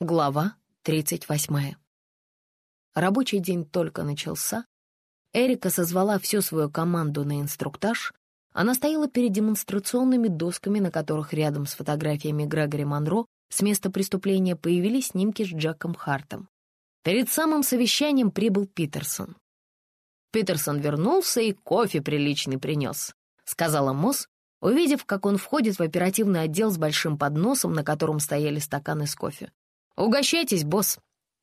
Глава 38. Рабочий день только начался. Эрика созвала всю свою команду на инструктаж. Она стояла перед демонстрационными досками, на которых рядом с фотографиями Грегори Монро с места преступления появились снимки с Джеком Хартом. Перед самым совещанием прибыл Питерсон. «Питерсон вернулся и кофе приличный принес», — сказала Мосс, увидев, как он входит в оперативный отдел с большим подносом, на котором стояли стаканы с кофе. «Угощайтесь, босс!»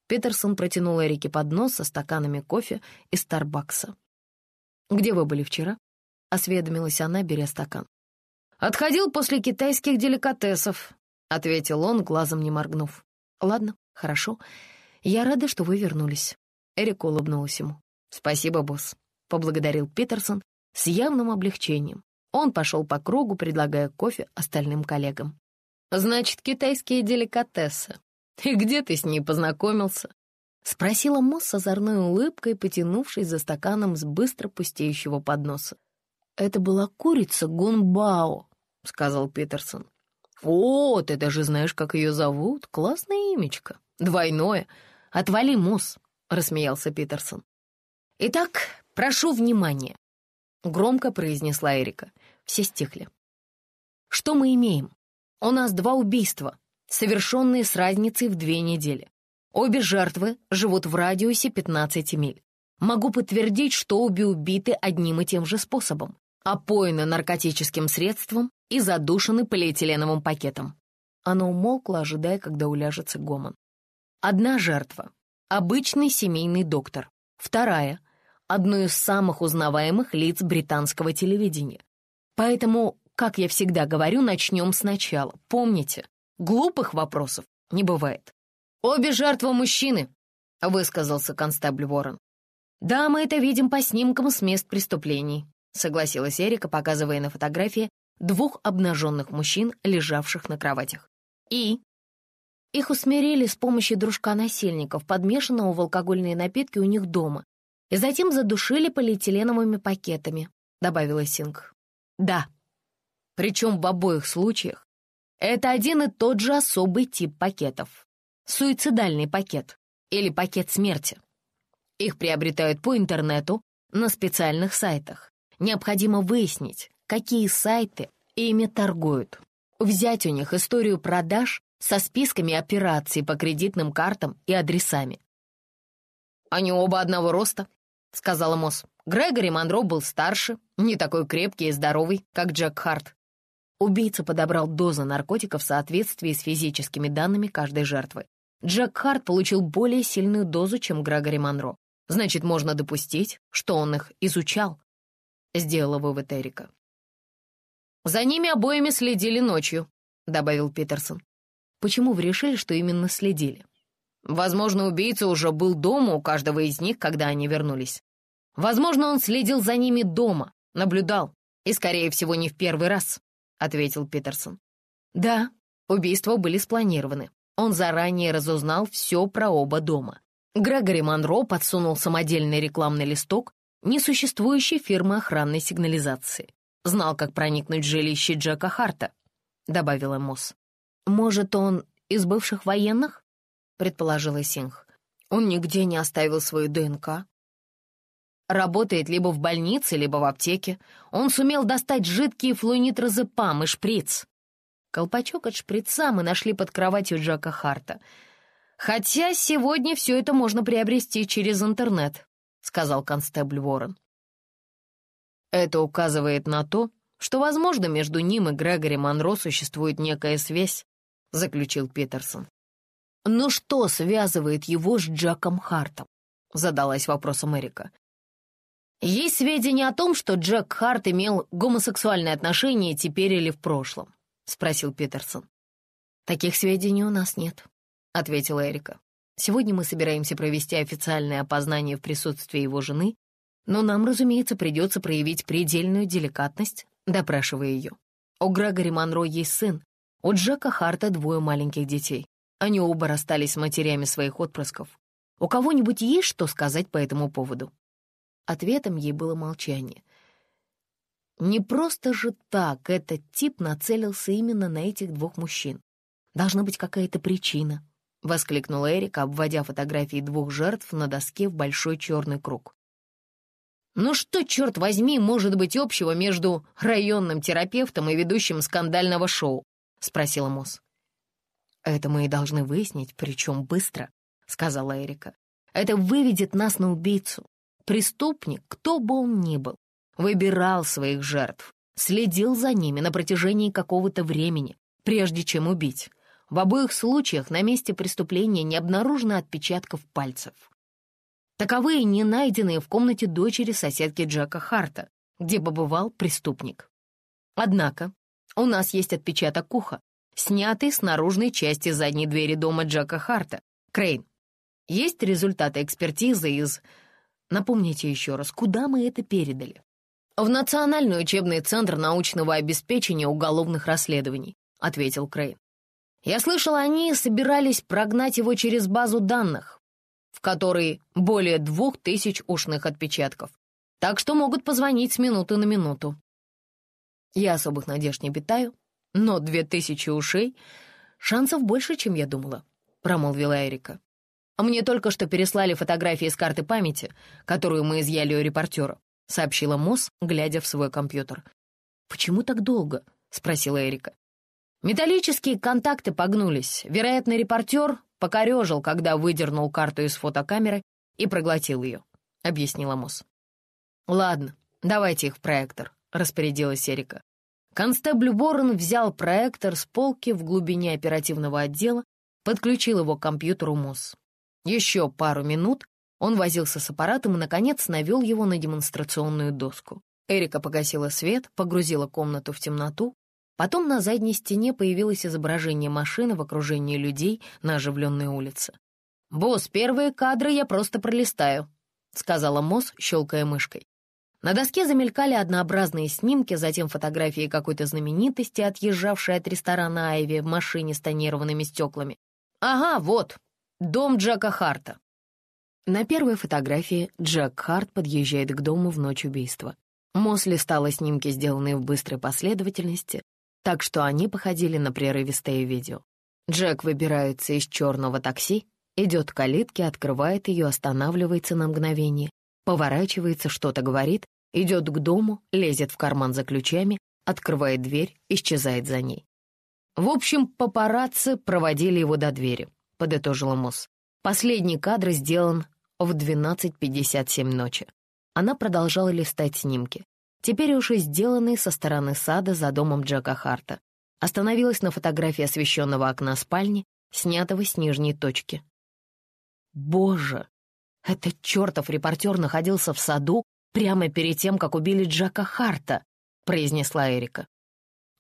Питерсон протянул Эрике поднос со стаканами кофе из Старбакса. «Где вы были вчера?» — осведомилась она, беря стакан. «Отходил после китайских деликатесов», — ответил он, глазом не моргнув. «Ладно, хорошо. Я рада, что вы вернулись». Эрика улыбнулась ему. «Спасибо, босс», — поблагодарил Питерсон с явным облегчением. Он пошел по кругу, предлагая кофе остальным коллегам. «Значит, китайские деликатесы. «И где ты с ней познакомился?» — спросила Мосс с озорной улыбкой, потянувшись за стаканом с быстро пустеющего подноса. «Это была курица Гунбао», — сказал Питерсон. «О, ты даже знаешь, как ее зовут. Классное имечко. Двойное. Отвали, Мосс», — рассмеялся Питерсон. «Итак, прошу внимания», — громко произнесла Эрика. Все стихли. «Что мы имеем? У нас два убийства, совершенные с разницей в две недели. Обе жертвы живут в радиусе 15 миль. Могу подтвердить, что обе убиты одним и тем же способом. Опоены наркотическим средством и задушены полиэтиленовым пакетом. Она умолкла, ожидая, когда уляжется гомон. Одна жертва — обычный семейный доктор. Вторая — одно из самых узнаваемых лиц британского телевидения. Поэтому, как я всегда говорю, начнем сначала. Помните, Глупых вопросов не бывает. «Обе жертвы мужчины», — высказался констабль Ворон. «Да, мы это видим по снимкам с мест преступлений», — согласилась Эрика, показывая на фотографии двух обнаженных мужчин, лежавших на кроватях. «И?» Их усмирили с помощью дружка насильников, подмешанного в алкогольные напитки у них дома, и затем задушили полиэтиленовыми пакетами, добавила Синг. Да. Причем в обоих случаях это один и тот же особый тип пакетов. Суицидальный пакет или пакет смерти. Их приобретают по интернету на специальных сайтах. Необходимо выяснить, какие сайты ими торгуют. Взять у них историю продаж со списками операций по кредитным картам и адресами. «Они оба одного роста», — сказала Мосс. Грегори Монро был старше, не такой крепкий и здоровый, как Джек Харт. Убийца подобрал дозы наркотиков в соответствии с физическими данными каждой жертвы. Джек Харт получил более сильную дозу, чем Грегори Монро. Значит, можно допустить, что он их изучал. Сделала вывод Эрика. «За ними обоими следили ночью», — добавил Питерсон. «Почему вы решили, что именно следили?» «Возможно, убийца уже был дома у каждого из них, когда они вернулись. Возможно, он следил за ними дома, наблюдал, и, скорее всего, не в первый раз. — ответил Питерсон. «Да, убийства были спланированы. Он заранее разузнал все про оба дома. Грегори Монро подсунул самодельный рекламный листок несуществующей фирмы охранной сигнализации. Знал, как проникнуть в жилище Джека Харта», — добавила Мосс. «Может, он из бывших военных?» — предположила Синх. «Он нигде не оставил свою ДНК. Работает либо в больнице, либо в аптеке. Он сумел достать жидкие флунитрозепам и шприц. Колпачок от шприца мы нашли под кроватью Джака Харта. «Хотя сегодня все это можно приобрести через интернет», — сказал констебль Ворон. Это указывает на то, что, возможно, между ним и Грегори Монро существует некая связь, — заключил Питерсон. «Но что связывает его с Джаком Хартом?» — задалась вопросом Эрика. Есть сведения о том, что Джек Харт имел гомосексуальные отношения теперь или в прошлом?» — спросил Питерсон. «Таких сведений у нас нет», — ответила Эрика. «Сегодня мы собираемся провести официальное опознание в присутствии его жены, но нам, разумеется, придется проявить предельную деликатность, допрашивая ее. У Грегори Монро есть сын, у Джека Харта двое маленьких детей. Они оба расстались с матерями своих отпрысков. У кого-нибудь есть что сказать по этому поводу?» Ответом ей было молчание. Не просто же так этот тип нацелился именно на этих двух мужчин. Должна быть какая-то причина. воскликнула Эрика, обводя фотографии двух жертв на доске в большой черный круг. «Ну что, черт возьми, может быть общего между районным терапевтом и ведущим скандального шоу?» — спросила Мосс. «Это мы и должны выяснить, причем быстро», — сказала Эрика. «Это выведет нас на убийцу. Преступник, кто бы он ни был, выбирал своих жертв, следил за ними на протяжении какого-то времени, прежде чем убить. В обоих случаях на месте преступления не обнаружено отпечатков пальцев. Таковые не найденные в комнате дочери соседки Джека Харта, где побывал преступник. Однако у нас есть отпечаток уха, снятый с наружной части задней двери дома Джека Харта. Крейн, есть результаты экспертизы из... Напомните еще раз, куда мы это передали? В Национальный учебный центр научного обеспечения уголовных расследований, ответил Крейн. Я слышал, они собирались прогнать его через базу данных, в которой более двух тысяч ушных отпечатков, так что могут позвонить с минуты на минуту. Я особых надежд не питаю, но две тысячи ушей — шансов больше, чем я думала, — промолвила Эрика. Мне только что переслали фотографии с карты памяти, которую мы изъяли у репортера, — сообщила Мосс, глядя в свой компьютер. «Почему так долго?» — спросила Эрика. Металлические контакты погнулись. Вероятно, репортер покорежил, когда выдернул карту из фотокамеры и проглотил ее, — объяснила Мосс. «Ладно, давайте их в проектор», — распорядилась Эрика. Констебль Борн взял проектор с полки в глубине оперативного отдела, подключил его к компьютеру Мосс. Еще пару минут он возился с аппаратом и, наконец, навел его на демонстрационную доску. Эрика погасила свет, погрузила комнату в темноту Потом на задней стене появилось изображение машины в окружении людей на оживленной улице. «Босс, первые кадры я просто пролистаю», — сказала Мосс, щелкая мышкой. На доске замелькали однообразные снимки, затем фотографии какой-то знаменитости, отъезжавшей от ресторана Айви в машине с тонированными стеклами. «Ага, вот, дом Джека Харта». На первой фотографии Джек Харт подъезжает к дому в ночь убийства. Мосс листала снимки, сделанные в быстрой последовательности, так что они походили на прерывистое видео. Джек выбирается из черного такси, идет к калитке, открывает ее, останавливается на мгновение, поворачивается, что-то говорит, идет к дому, лезет в карман за ключами, открывает дверь, исчезает за ней. В общем, папарацци проводили его до двери, подытожила Мосс. Последний кадр сделан в 12.57 ночи. Она продолжала листать снимки теперь уже сделанный со стороны сада за домом Джека Харта. Остановилась на фотографии освещенного окна спальни, снятого с нижней точки. Боже, этот чертов репортер находился в саду прямо перед тем, как убили Джека Харта, произнесла Эрика.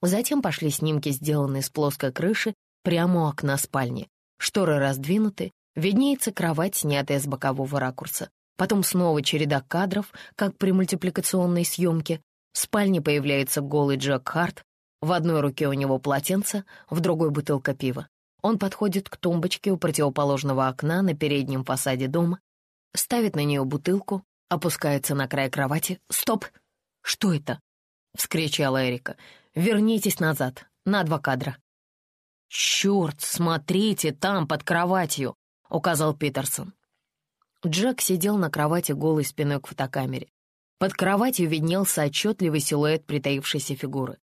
Затем пошли снимки, сделанные с плоской крыши, прямо у окна спальни. Шторы раздвинуты, виднеется кровать, снятая с бокового ракурса. Потом снова череда кадров, как при мультипликационной съемке. В спальне появляется голый Джек Харт. В одной руке у него полотенце, в другой бутылка пива. Он подходит к тумбочке у противоположного окна на переднем фасаде дома, ставит на нее бутылку, опускается на край кровати. «Стоп! Что это?» — вскричала Эрика. «Вернитесь назад, на два кадра». «Черт, смотрите, там, под кроватью!» — указал Питерсон. Джек сидел на кровати голой спиной к фотокамере. Под кроватью виднелся отчетливый силуэт притаившейся фигуры.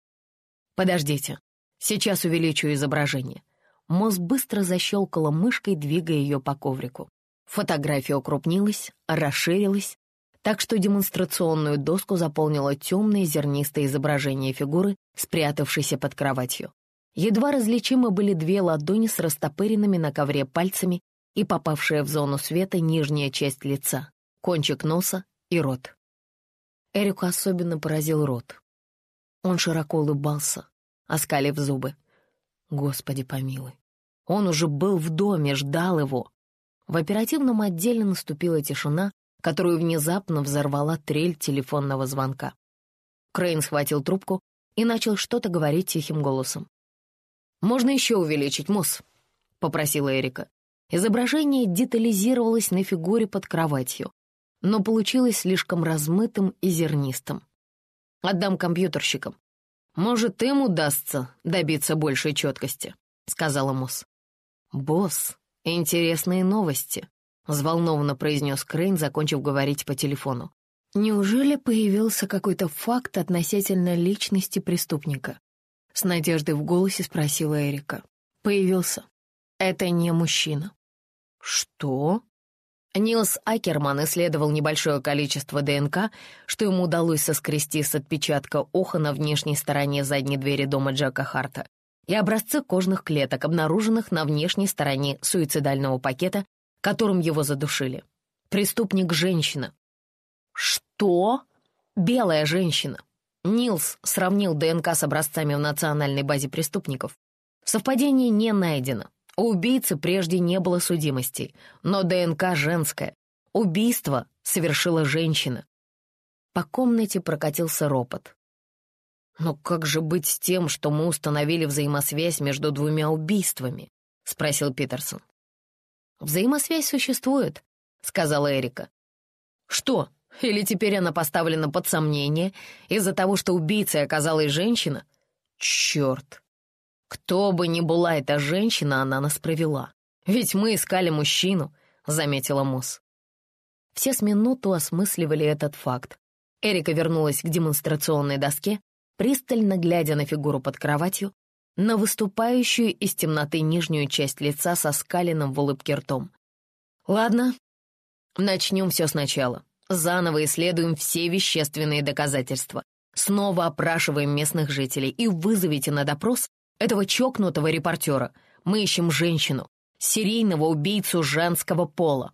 «Подождите, сейчас увеличу изображение». Мосс быстро защелкала мышкой, двигая ее по коврику. Фотография укрупнилась, расширилась, так что демонстрационную доску заполнило темное зернистое изображение фигуры, спрятавшейся под кроватью. Едва различимы были две ладони с растопыренными на ковре пальцами и попавшая в зону света нижняя часть лица, кончик носа и рот. Эрику особенно поразил рот. Он широко улыбался, оскалив зубы. Господи помилуй. Он уже был в доме, ждал его. В оперативном отделе наступила тишина, которую внезапно взорвала трель телефонного звонка. Крейн схватил трубку и начал что-то говорить тихим голосом. «Можно еще увеличить, Мосс?» — попросила Эрика. Изображение детализировалось на фигуре под кроватью, но получилось слишком размытым и зернистым. «Отдам компьютерщикам. Может, им удастся добиться большей четкости», — сказала Мосс. «Босс, интересные новости», — взволнованно произнес Крейн, закончив говорить по телефону. «Неужели появился какой-то факт относительно личности преступника?» С надеждой в голосе спросила Эрика. «Появился. Это не мужчина». «Что?» Нилс Акерман исследовал небольшое количество ДНК, что ему удалось соскрести с отпечатка уха на внешней стороне задней двери дома Джека Харта и образцы кожных клеток, обнаруженных на внешней стороне суицидального пакета, которым его задушили. Преступник — женщина. Что? Белая женщина. Нилс сравнил ДНК с образцами в национальной базе преступников. Совпадение не найдено. У убийцы прежде не было судимостей, но ДНК женская. Убийство совершила женщина. По комнате прокатился ропот. «Но как же быть с тем, что мы установили взаимосвязь между двумя убийствами?» — спросил Питерсон. «Взаимосвязь существует», — сказала Эрика. «Что, или теперь она поставлена под сомнение из-за того, что убийцей оказалась женщина? Черт! Кто бы ни была эта женщина, она нас провела. Ведь мы искали мужчину», — заметила Мосс. Все с минуту осмысливали этот факт. Эрика вернулась к демонстрационной доске, пристально глядя на фигуру под кроватью, на выступающую из темноты нижнюю часть лица со скаленным в улыбке ртом. «Ладно, начнем все сначала. Заново исследуем все вещественные доказательства. Снова опрашиваем местных жителей и вызовите на допрос этого чокнутого репортера. Мы ищем женщину, серийного убийцу женского пола.